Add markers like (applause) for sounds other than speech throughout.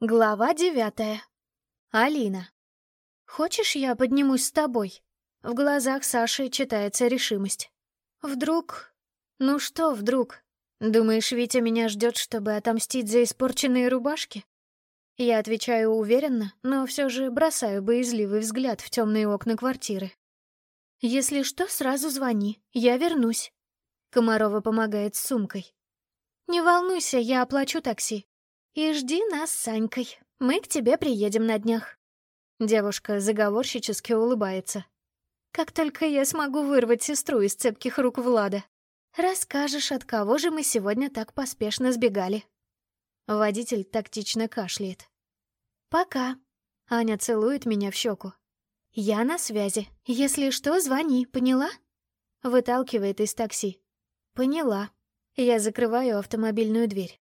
Глава девятая. Алина. «Хочешь, я поднимусь с тобой?» В глазах Саши читается решимость. «Вдруг...» «Ну что вдруг? Думаешь, Витя меня ждет, чтобы отомстить за испорченные рубашки?» Я отвечаю уверенно, но все же бросаю боязливый взгляд в темные окна квартиры. «Если что, сразу звони, я вернусь». Комарова помогает с сумкой. «Не волнуйся, я оплачу такси. И жди нас с Санькой, мы к тебе приедем на днях». Девушка заговорщически улыбается. «Как только я смогу вырвать сестру из цепких рук Влада, расскажешь, от кого же мы сегодня так поспешно сбегали». Водитель тактично кашляет. «Пока». Аня целует меня в щеку. «Я на связи. Если что, звони, поняла?» Выталкивает из такси. «Поняла». Я закрываю автомобильную дверь.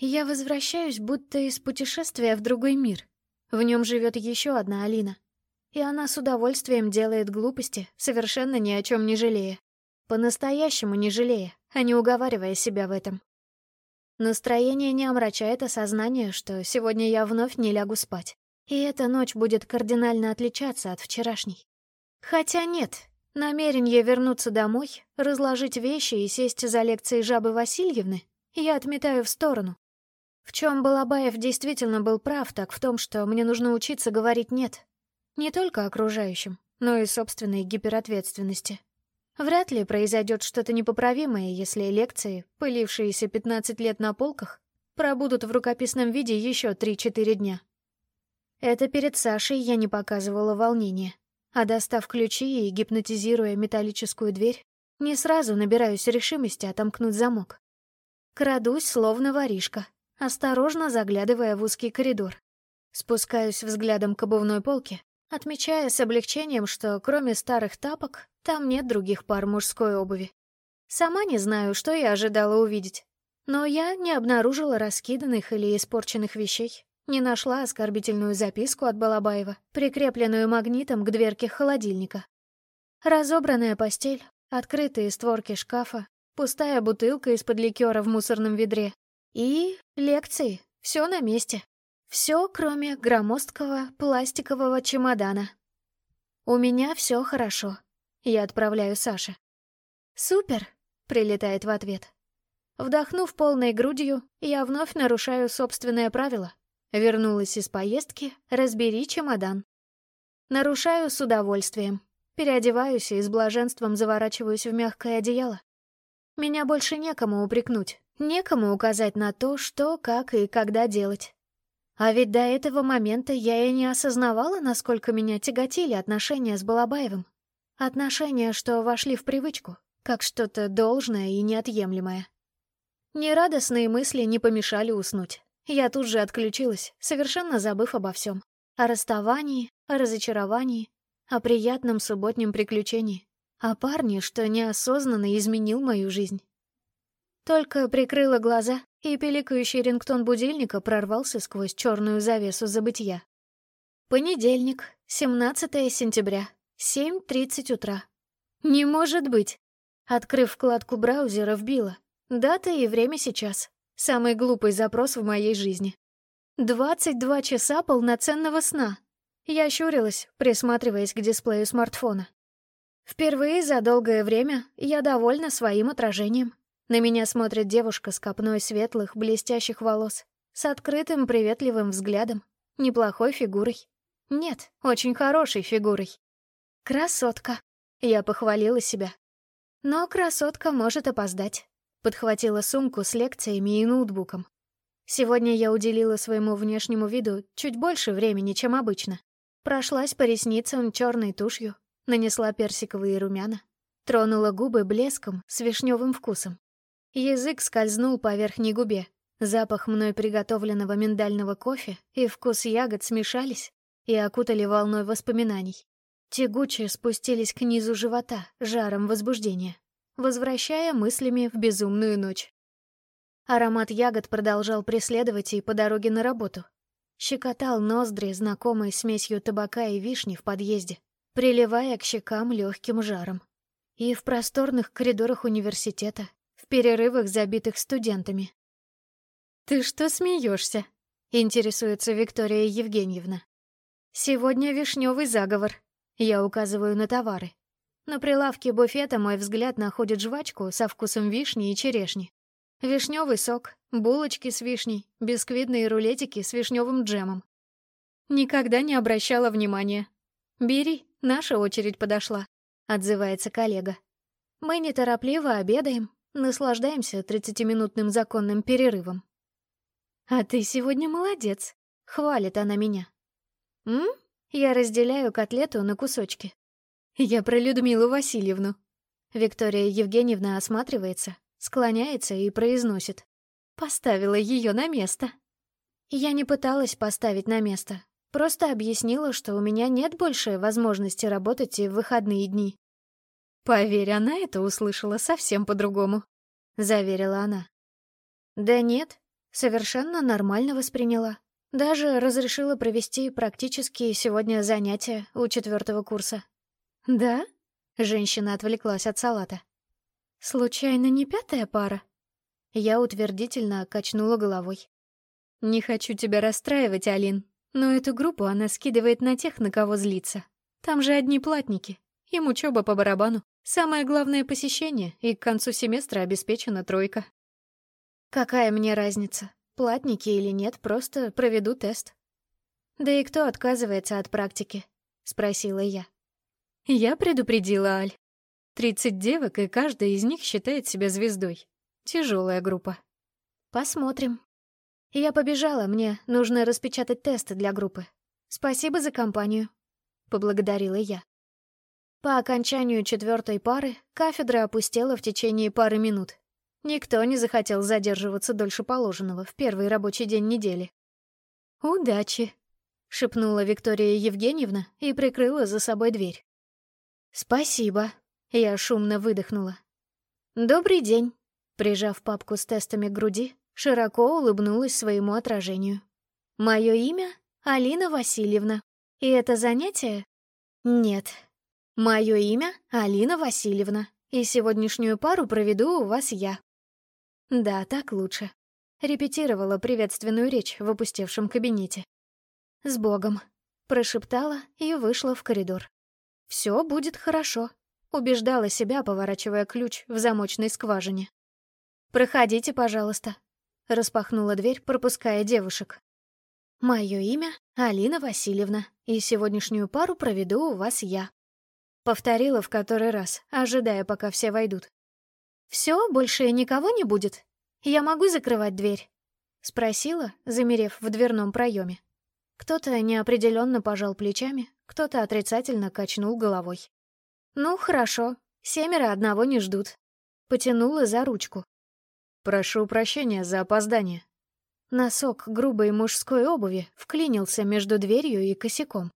Я возвращаюсь, будто из путешествия в другой мир. В нем живет еще одна Алина. И она с удовольствием делает глупости, совершенно ни о чем не жалея. По-настоящему не жалея, а не уговаривая себя в этом. Настроение не омрачает осознание, что сегодня я вновь не лягу спать. И эта ночь будет кардинально отличаться от вчерашней. Хотя нет, намерение вернуться домой, разложить вещи и сесть за лекцией жабы Васильевны я отметаю в сторону. В чем Балабаев действительно был прав, так в том, что мне нужно учиться говорить «нет». Не только окружающим, но и собственной гиперответственности. Вряд ли произойдет что-то непоправимое, если лекции, пылившиеся 15 лет на полках, пробудут в рукописном виде еще 3-4 дня. Это перед Сашей я не показывала волнения, а достав ключи и гипнотизируя металлическую дверь, не сразу набираюсь решимости отомкнуть замок. Крадусь, словно воришка, осторожно заглядывая в узкий коридор. Спускаюсь взглядом к обувной полке, отмечая с облегчением, что кроме старых тапок, там нет других пар мужской обуви. Сама не знаю, что я ожидала увидеть, но я не обнаружила раскиданных или испорченных вещей, не нашла оскорбительную записку от Балабаева, прикрепленную магнитом к дверке холодильника. Разобранная постель, открытые створки шкафа, пустая бутылка из-под ликера в мусорном ведре и лекции. Все на месте. Все, кроме громоздкого пластикового чемодана. У меня все хорошо. Я отправляю Саше. «Супер!» — прилетает в ответ. Вдохнув полной грудью, я вновь нарушаю собственное правило. Вернулась из поездки, разбери чемодан. Нарушаю с удовольствием. Переодеваюсь и с блаженством заворачиваюсь в мягкое одеяло. Меня больше некому упрекнуть, некому указать на то, что, как и когда делать. А ведь до этого момента я и не осознавала, насколько меня тяготили отношения с Балабаевым. Отношения, что вошли в привычку, как что-то должное и неотъемлемое. Нерадостные мысли не помешали уснуть. Я тут же отключилась, совершенно забыв обо всем. О расставании, о разочаровании, о приятном субботнем приключении, о парне, что неосознанно изменил мою жизнь. Только прикрыла глаза, и пиликающий рингтон будильника прорвался сквозь черную завесу забытья. Понедельник, 17 сентября, 7.30 утра. Не может быть! Открыв вкладку браузера, вбила. Дата и время сейчас. Самый глупый запрос в моей жизни. 22 часа полноценного сна. Я щурилась, присматриваясь к дисплею смартфона. Впервые за долгое время я довольна своим отражением. На меня смотрит девушка с копной светлых, блестящих волос, с открытым, приветливым взглядом, неплохой фигурой. Нет, очень хорошей фигурой. Красотка. Я похвалила себя. Но красотка может опоздать. Подхватила сумку с лекциями и ноутбуком. Сегодня я уделила своему внешнему виду чуть больше времени, чем обычно. Прошлась по ресницам черной тушью, нанесла персиковые румяна, тронула губы блеском с вишневым вкусом. Язык скользнул по верхней губе. Запах мной приготовленного миндального кофе и вкус ягод смешались и окутали волной воспоминаний. Тягуче спустились к низу живота, жаром возбуждения, возвращая мыслями в безумную ночь. Аромат ягод продолжал преследовать и по дороге на работу. Щекотал ноздри, знакомой смесью табака и вишни в подъезде, приливая к щекам легким жаром. И в просторных коридорах университета, перерывах, забитых студентами. «Ты что смеешься? Интересуется Виктория Евгеньевна. Сегодня вишневый заговор. Я указываю на товары. На прилавке буфета мой взгляд находит жвачку со вкусом вишни и черешни. Вишневый сок, булочки с вишней, бисквитные рулетики с вишневым джемом. Никогда не обращала внимания. «Бери, наша очередь подошла», — отзывается коллега. Мы неторопливо обедаем, наслаждаемся тридцатиминутным законным перерывом. «А ты сегодня молодец», — хвалит она меня. «М? Я разделяю котлету на кусочки. Я про Людмилу Васильевну». Виктория Евгеньевна осматривается, склоняется и произносит. Поставила ее на место. Я не пыталась поставить на место, просто объяснила, что у меня нет больше возможности работать и в выходные дни. Поверь, она это услышала совсем по-другому, заверила она. Да нет, Совершенно нормально восприняла. Даже разрешила провести практически сегодня занятия у четвертого курса. «Да?» — женщина отвлеклась от салата. «Случайно не пятая пара?» Я утвердительно качнула головой. «Не хочу тебя расстраивать, Алин, но эту группу она скидывает на тех, на кого злится. Там же одни платники. Им учеба по барабану. Самое главное — посещение, и к концу семестра обеспечена тройка. Какая мне разница, платники или нет, просто проведу тест. Да и кто отказывается от практики? Спросила я. Я предупредила Аль. Тридцать девок, и каждая из них считает себя звездой. Тяжелая группа. Посмотрим. Я побежала, мне нужно распечатать тесты для группы. Спасибо за компанию. Поблагодарила я. По окончанию четвертой пары кафедра опустела в течение пары минут. Никто не захотел задерживаться дольше положенного в первый рабочий день недели. «Удачи!» — шепнула Виктория Евгеньевна и прикрыла за собой дверь. «Спасибо!» — я шумно выдохнула. «Добрый день!» — прижав папку с тестами к груди, широко улыбнулась своему отражению. «Мое имя — Алина Васильевна. И это занятие?» «Нет. Мое имя — Алина Васильевна, и сегодняшнюю пару проведу у вас я. Да, так лучше. Репетировала приветственную речь в опустевшем кабинете. «С Богом!» — прошептала и вышла в коридор. «Все будет хорошо», — убеждала себя, поворачивая ключ в замочной скважине. «Проходите, пожалуйста», — распахнула дверь, пропуская девушек. «Мое имя — Алина Васильевна, и сегодняшнюю пару проведу у вас я», — повторила в который раз, ожидая, пока все войдут. «Все, больше никого не будет? Я могу закрывать дверь?» — спросила, замерев в дверном проеме. Кто-то неопределенно пожал плечами, кто-то отрицательно качнул головой. «Ну, хорошо, семеро одного не ждут». Потянула за ручку. «Прошу прощения за опоздание». Носок грубой мужской обуви вклинился между дверью и косяком.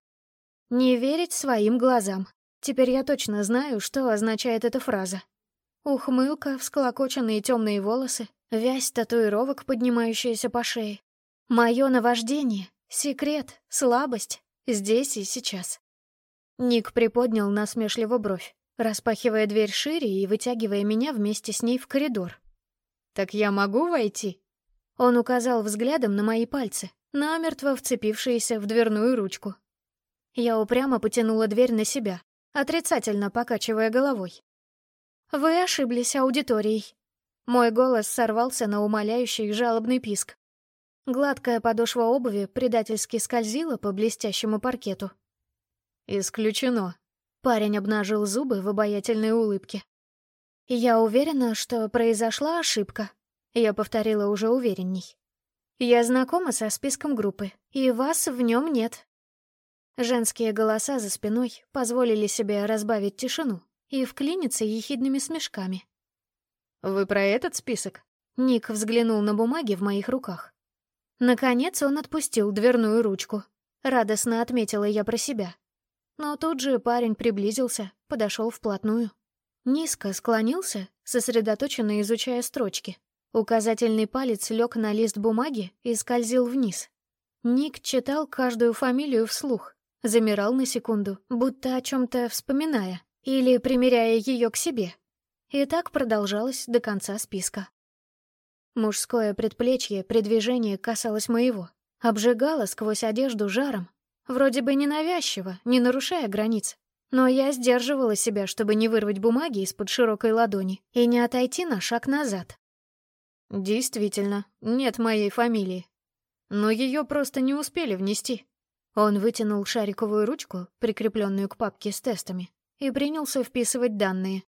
Не верить своим глазам. Теперь я точно знаю, что означает эта фраза. Ухмылка, всклокоченные темные волосы, вязь татуировок, поднимающаяся по шее. Мое наваждение, секрет, слабость, здесь и сейчас. Ник приподнял насмешливо бровь, распахивая дверь шире и вытягивая меня вместе с ней в коридор. «Так я могу войти?» Он указал взглядом на мои пальцы, намертво вцепившиеся в дверную ручку. Я упрямо потянула дверь на себя, отрицательно покачивая головой. «Вы ошиблись аудиторией». Мой голос сорвался на умоляющий жалобный писк. Гладкая подошва обуви предательски скользила по блестящему паркету. «Исключено». Парень обнажил зубы в обаятельной улыбке. «Я уверена, что произошла ошибка», — я повторила уже уверенней. «Я знакома со списком группы, и вас в нем нет». Женские голоса за спиной позволили себе разбавить тишину, и вклиниться ехидными смешками. «Вы про этот список?» Ник взглянул на бумаги в моих руках. Наконец он отпустил дверную ручку. Радостно отметила я про себя. Но тут же парень приблизился, подошел вплотную. Низко склонился, сосредоточенно изучая строчки. Указательный палец лег на лист бумаги и скользил вниз. Ник читал каждую фамилию вслух, замирал на секунду, будто о чем-то вспоминая, или примеряя ее к себе. И так продолжалось до конца списка. Мужское предплечье при движении касалось моего, Обжигала сквозь одежду жаром. Вроде бы ненавязчиво, не нарушая границ. Но я сдерживала себя, чтобы не вырвать бумаги из-под широкой ладони и не отойти на шаг назад. Действительно, нет моей фамилии. Но ее просто не успели внести. Он вытянул шариковую ручку, прикрепленную к папке с тестами, и принялся вписывать данные.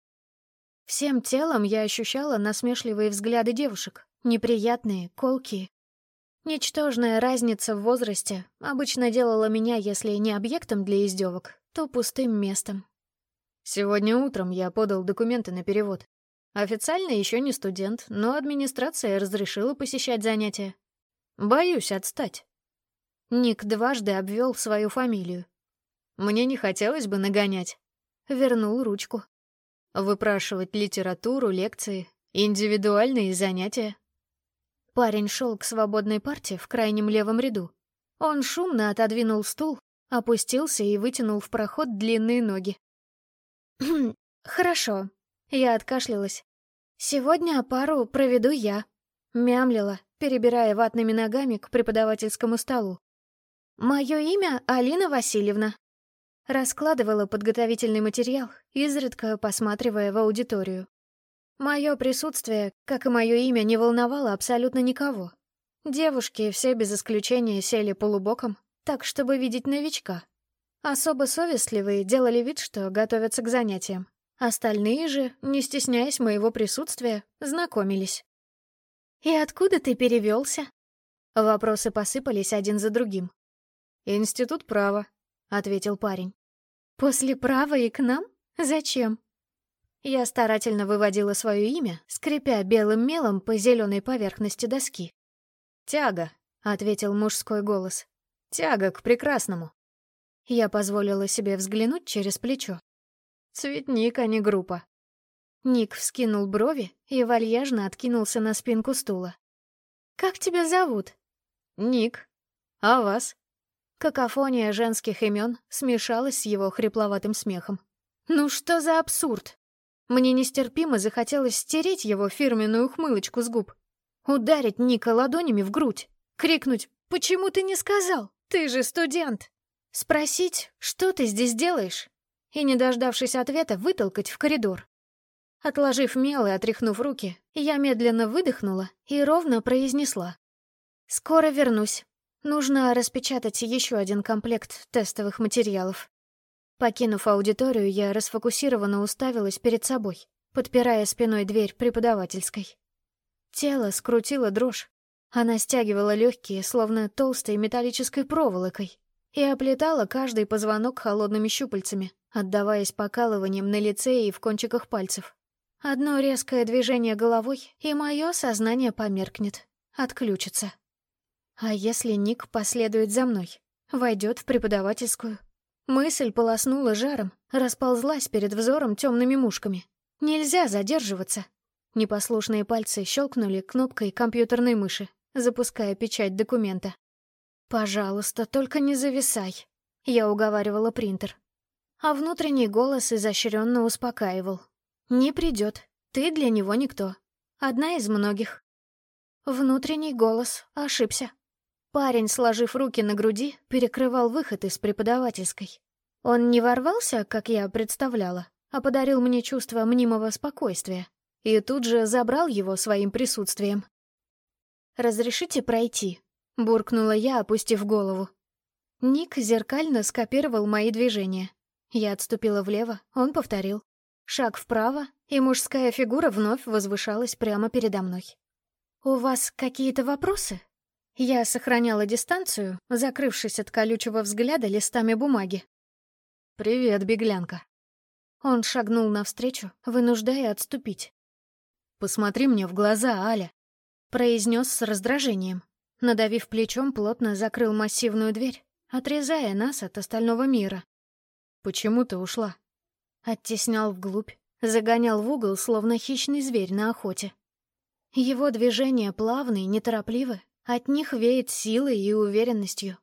Всем телом я ощущала насмешливые взгляды девушек, неприятные, колкие. Ничтожная разница в возрасте обычно делала меня, если не объектом для издевок, то пустым местом. Сегодня утром я подал документы на перевод. Официально еще не студент, но администрация разрешила посещать занятия. Боюсь отстать. Ник дважды обвел свою фамилию. Мне не хотелось бы нагонять. Вернул ручку. Выпрашивать литературу, лекции, индивидуальные занятия. Парень шел к свободной парте в крайнем левом ряду. Он шумно отодвинул стул, опустился и вытянул в проход длинные ноги. (clears throat) «Хорошо». Я откашлялась. «Сегодня пару проведу я». Мямлила, перебирая ватными ногами к преподавательскому столу. «Мое имя Алина Васильевна». Раскладывала подготовительный материал, изредка посматривая в аудиторию. Мое присутствие, как и мое имя, не волновало абсолютно никого. Девушки все без исключения сели полубоком, так, чтобы видеть новичка. Особо совестливые делали вид, что готовятся к занятиям. Остальные же, не стесняясь моего присутствия, знакомились. «И откуда ты перевелся? Вопросы посыпались один за другим. «Институт права», — ответил парень. «После права и к нам? Зачем?» Я старательно выводила свое имя, скрипя белым мелом по зеленой поверхности доски. «Тяга», — ответил мужской голос. «Тяга к прекрасному». Я позволила себе взглянуть через плечо. «Цветник, а не группа». Ник вскинул брови и вальяжно откинулся на спинку стула. «Как тебя зовут?» «Ник. А вас?» Какофония женских имен смешалась с его хрипловатым смехом. «Ну что за абсурд?» Мне нестерпимо захотелось стереть его фирменную ухмылочку с губ. Ударить Ника ладонями в грудь. Крикнуть «Почему ты не сказал? Ты же студент!» Спросить «Что ты здесь делаешь?» И, не дождавшись ответа, вытолкать в коридор. Отложив мел и отряхнув руки, я медленно выдохнула и ровно произнесла. «Скоро вернусь. Нужно распечатать еще один комплект тестовых материалов». Покинув аудиторию, я расфокусированно уставилась перед собой, подпирая спиной дверь преподавательской. Тело скрутило дрожь. Она стягивала легкие, словно толстой металлической проволокой, и оплетала каждый позвонок холодными щупальцами, отдаваясь покалыванием на лице и в кончиках пальцев. Одно резкое движение головой, и мое сознание померкнет, отключится. А если Ник последует за мной, войдет в преподавательскую, Мысль полоснула жаром, расползлась перед взором темными мушками. Нельзя задерживаться. Непослушные пальцы щелкнули кнопкой компьютерной мыши, запуская печать документа. «Пожалуйста, только не зависай», — я уговаривала принтер. А внутренний голос изощренно успокаивал. «Не придет. Ты для него никто. Одна из многих». Внутренний голос ошибся. Парень, сложив руки на груди, перекрывал выход из преподавательской. Он не ворвался, как я представляла, а подарил мне чувство мнимого спокойствия и тут же забрал его своим присутствием. «Разрешите пройти?» — буркнула я, опустив голову. Ник зеркально скопировал мои движения. Я отступила влево, он повторил. Шаг вправо, и мужская фигура вновь возвышалась прямо передо мной. «У вас какие-то вопросы?» Я сохраняла дистанцию, закрывшись от колючего взгляда листами бумаги. «Привет, беглянка». Он шагнул навстречу, вынуждая отступить. «Посмотри мне в глаза, Аля», — произнес с раздражением. Надавив плечом, плотно закрыл массивную дверь, отрезая нас от остального мира. «Почему ты ушла?» Оттеснял вглубь, загонял в угол, словно хищный зверь на охоте. Его движения плавные, неторопливы, от них веет силой и уверенностью.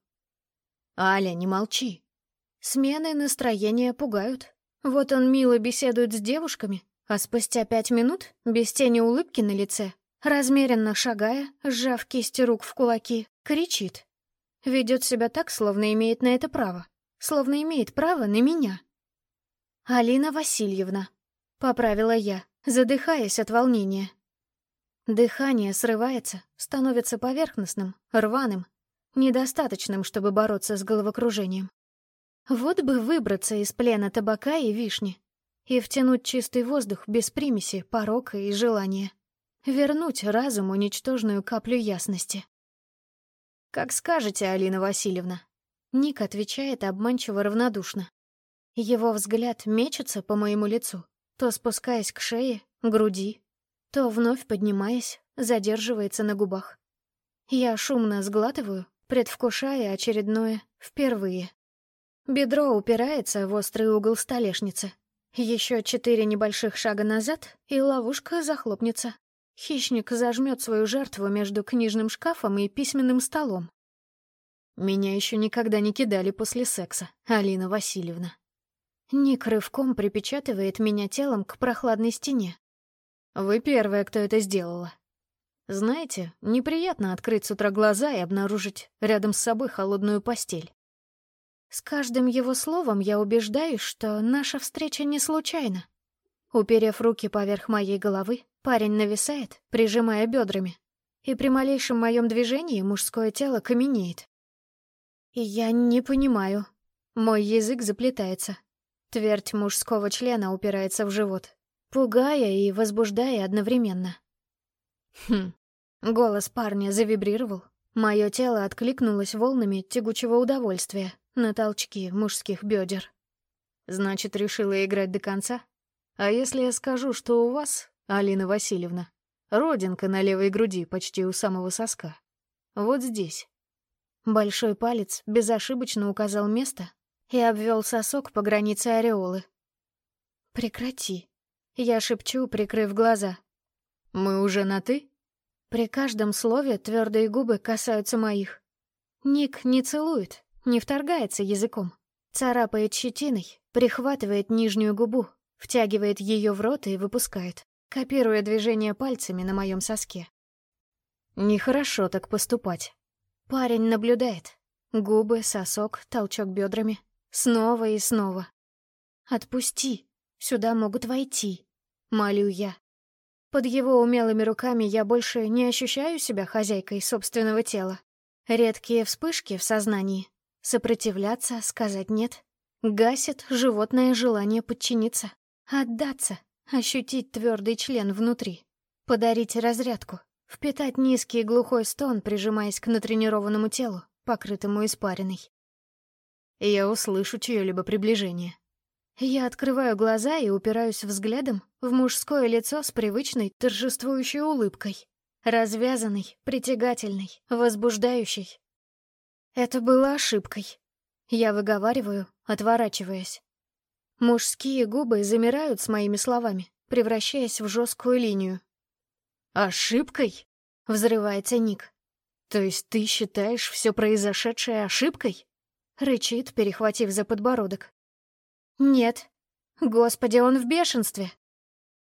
«Аля, не молчи!» Смены настроения пугают. Вот он мило беседует с девушками, а спустя пять минут, без тени улыбки на лице, размеренно шагая, сжав кисти рук в кулаки, кричит. Ведет себя так, словно имеет на это право. Словно имеет право на меня. «Алина Васильевна», — поправила я, задыхаясь от волнения. Дыхание срывается, становится поверхностным, рваным, недостаточным, чтобы бороться с головокружением. Вот бы выбраться из плена табака и вишни и втянуть чистый воздух без примеси, порока и желания. Вернуть разуму ничтожную каплю ясности. «Как скажете, Алина Васильевна». Ник отвечает обманчиво равнодушно. Его взгляд мечется по моему лицу, то спускаясь к шее, груди, то вновь поднимаясь, задерживается на губах. Я шумно сглатываю, предвкушая очередное «впервые». Бедро упирается в острый угол столешницы. Еще четыре небольших шага назад, и ловушка захлопнется. Хищник зажмет свою жертву между книжным шкафом и письменным столом. Меня еще никогда не кидали после секса, Алина Васильевна. Ник рывком припечатывает меня телом к прохладной стене. Вы первая, кто это сделала. Знаете, неприятно открыть с утра глаза и обнаружить рядом с собой холодную постель. С каждым его словом я убеждаюсь, что наша встреча не случайна. Уперев руки поверх моей головы, парень нависает, прижимая бедрами, и при малейшем моем движении мужское тело каменеет. Я не понимаю. Мой язык заплетается. Твердь мужского члена упирается в живот, пугая и возбуждая одновременно. Хм. Голос парня завибрировал. Мое тело откликнулось волнами тягучего удовольствия на толчки мужских бедер. Значит, решила играть до конца? А если я скажу, что у вас, Алина Васильевна, родинка на левой груди почти у самого соска? Вот здесь. Большой палец безошибочно указал место и обвел сосок по границе ореолы. «Прекрати», — я шепчу, прикрыв глаза. «Мы уже на «ты»?» При каждом слове твердые губы касаются моих. Ник не целует, не вторгается языком. Царапает щетиной, прихватывает нижнюю губу, втягивает ее в рот и выпускает, копируя движения пальцами на моем соске. Нехорошо так поступать. Парень наблюдает. Губы, сосок, толчок бедрами. Снова и снова. «Отпусти. Сюда могут войти», — молю я. Под его умелыми руками я больше не ощущаю себя хозяйкой собственного тела. Редкие вспышки в сознании Сопротивляться, сказать «нет» гасит животное желание подчиниться, отдаться, ощутить твердый член внутри, подарить разрядку, впитать низкий глухой стон, прижимаясь к натренированному телу, покрытому испариной. Я услышу чье-либо приближение. Я открываю глаза и упираюсь взглядом в мужское лицо с привычной торжествующей улыбкой. Развязанной, притягательной, возбуждающей, это было ошибкой. Я выговариваю, отворачиваясь. Мужские губы замирают с моими словами, превращаясь в жесткую линию. «Ошибкой?» — взрывается Ник. «То есть ты считаешь все произошедшее ошибкой?» — рычит, перехватив за подбородок. «Нет. Господи, он в бешенстве!»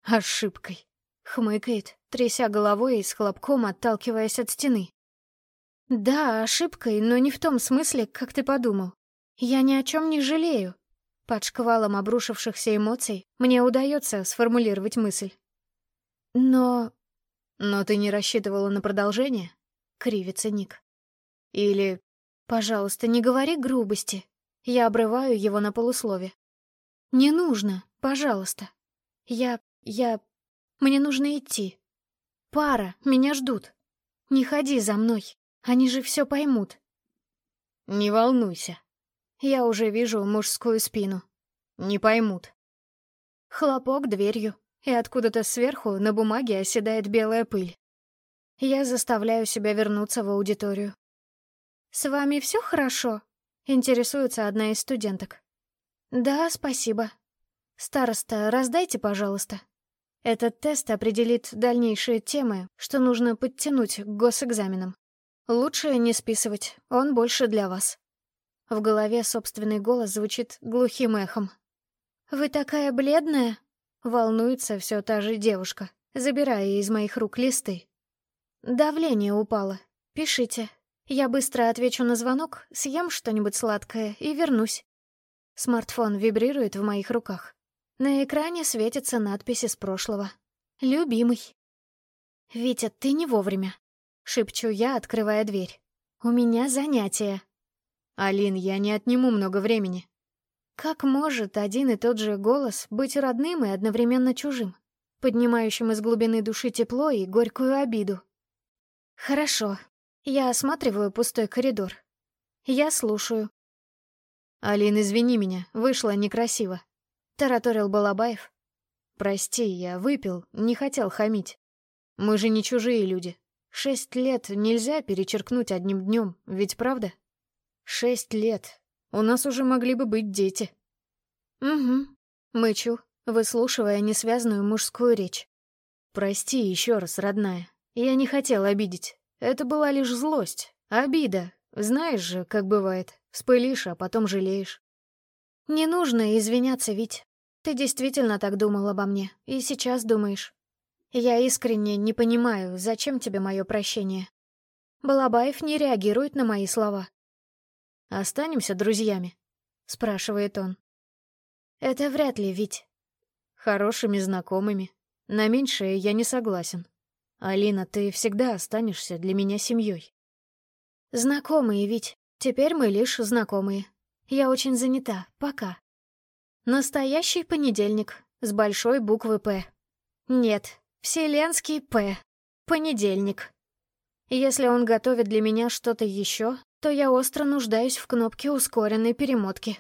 «Ошибкой!» — хмыкает, тряся головой и с хлопком отталкиваясь от стены. Да, ошибкой, но не в том смысле, как ты подумал. Я ни о чем не жалею. Под шквалом обрушившихся эмоций мне удается сформулировать мысль. Но... Но ты не рассчитывала на продолжение? Кривится Ник. Или... Пожалуйста, не говори грубости. Я обрываю его на полуслове. Не нужно, пожалуйста. Я... я... Мне нужно идти. Пара, меня ждут. Не ходи за мной. Они же все поймут. Не волнуйся. Я уже вижу мужскую спину. Не поймут. Хлопок дверью, и откуда-то сверху на бумаге оседает белая пыль. Я заставляю себя вернуться в аудиторию. «С вами все хорошо?» — интересуется одна из студенток. «Да, спасибо. Староста, раздайте, пожалуйста. Этот тест определит дальнейшие темы, что нужно подтянуть к госэкзаменам. Лучше не списывать, он больше для вас. В голове собственный голос звучит глухим эхом. «Вы такая бледная?» — волнуется все та же девушка, забирая из моих рук листы. «Давление упало. Пишите. Я быстро отвечу на звонок, съем что-нибудь сладкое и вернусь. Смартфон вибрирует в моих руках. На экране светится надпись из прошлого. «Любимый». «Витя, ты не вовремя», — шепчу я, открывая дверь. «У меня занятие». «Алин, я не отниму много времени». Как может один и тот же голос быть родным и одновременно чужим, поднимающим из глубины души тепло и горькую обиду? «Хорошо, я осматриваю пустой коридор. Я слушаю. «Алин, извини меня, вышло некрасиво», — тараторил Балабаев. «Прости, я выпил, не хотел хамить. Мы же не чужие люди. Шесть лет нельзя перечеркнуть одним днем, ведь правда? Шесть лет. У нас уже могли бы быть дети». «Угу», — мычу, выслушивая несвязную мужскую речь. «Прости еще раз, родная. Я не хотел обидеть. Это была лишь злость, обида. Знаешь же, как бывает. Вспылишь, а потом жалеешь. Не нужно извиняться, Вить. Ты действительно так думал обо мне, и сейчас думаешь. Я искренне не понимаю, зачем тебе мое прощение. Балабаев не реагирует на мои слова. «Останемся друзьями?» — спрашивает он. «Это вряд ли, Вить». «Хорошими знакомыми. На меньшее я не согласен. Алина, ты всегда останешься для меня семьей. Знакомые ведь. Теперь мы лишь знакомые. Я очень занята. Пока. Настоящий понедельник. С большой буквы «П». Нет, вселенский «П». Понедельник. Если он готовит для меня что-то еще, то я остро нуждаюсь в кнопке ускоренной перемотки.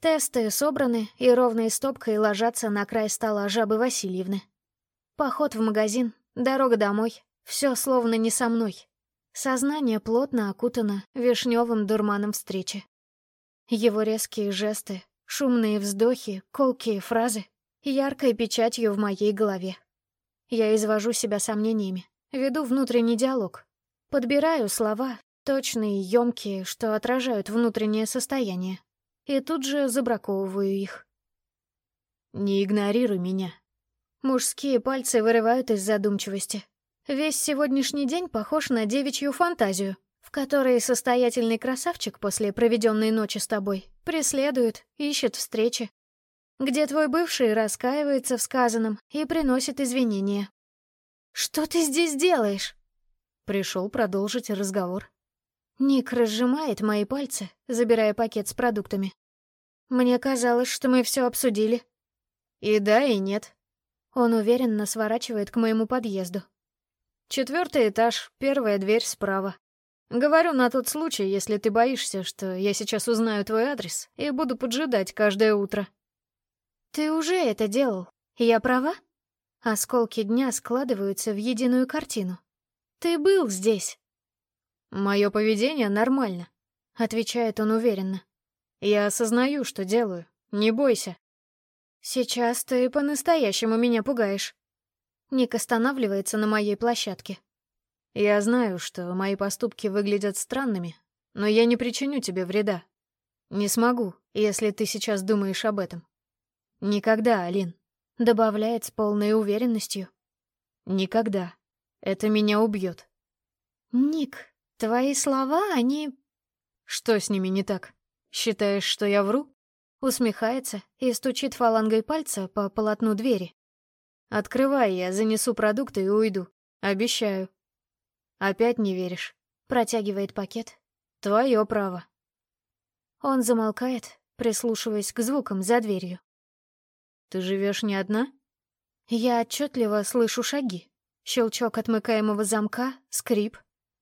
Тесты собраны и ровной стопкой ложатся на край стола жабы Васильевны. Поход в магазин, Дорога домой. Все словно не со мной. Сознание плотно окутано вишневым дурманом встречи. Его резкие жесты, шумные вздохи, колкие фразы, яркой печатью в моей голове. Я извожу себя сомнениями, веду внутренний диалог. Подбираю слова, точные, емкие, что отражают внутреннее состояние. И тут же забраковываю их. «Не игнорируй меня», Мужские пальцы вырывают из задумчивости. Весь сегодняшний день похож на девичью фантазию, в которой состоятельный красавчик после проведенной ночи с тобой преследует, ищет встречи. Где твой бывший раскаивается в сказанном и приносит извинения. «Что ты здесь делаешь?» Пришел продолжить разговор. Ник разжимает мои пальцы, забирая пакет с продуктами. Мне казалось, что мы все обсудили. И да, и нет. Он уверенно сворачивает к моему подъезду. Четвертый этаж, первая дверь справа. Говорю на тот случай, если ты боишься, что я сейчас узнаю твой адрес и буду поджидать каждое утро. Ты уже это делал. Я права? Осколки дня складываются в единую картину. Ты был здесь. Мое поведение нормально, отвечает он уверенно. Я осознаю, что делаю. Не бойся. «Сейчас ты по-настоящему меня пугаешь». Ник останавливается на моей площадке. «Я знаю, что мои поступки выглядят странными, но я не причиню тебе вреда. Не смогу, если ты сейчас думаешь об этом. Никогда, Алин», — добавляет с полной уверенностью. «Никогда. Это меня убьет». «Ник, твои слова, они...» «Что с ними не так? Считаешь, что я вру?» Усмехается и стучит фалангой пальца по полотну двери. «Открывай, я занесу продукты и уйду. Обещаю». «Опять не веришь?» Протягивает пакет. «Твое право». Он замолкает, прислушиваясь к звукам за дверью. «Ты живешь не одна?» Я отчетливо слышу шаги. Щелчок отмыкаемого замка, скрип.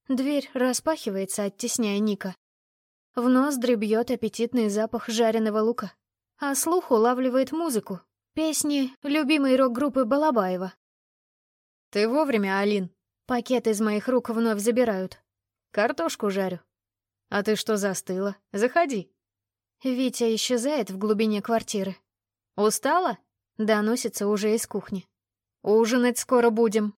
Дверь распахивается, оттесняя Ника. В ноздри бьет аппетитный запах жареного лука, а слух улавливает музыку, песни любимой рок-группы Балабаева. «Ты вовремя, Алин!» Пакет из моих рук вновь забирают. «Картошку жарю». «А ты что застыла? Заходи». Витя исчезает в глубине квартиры. «Устала?» — доносится уже из кухни. «Ужинать скоро будем».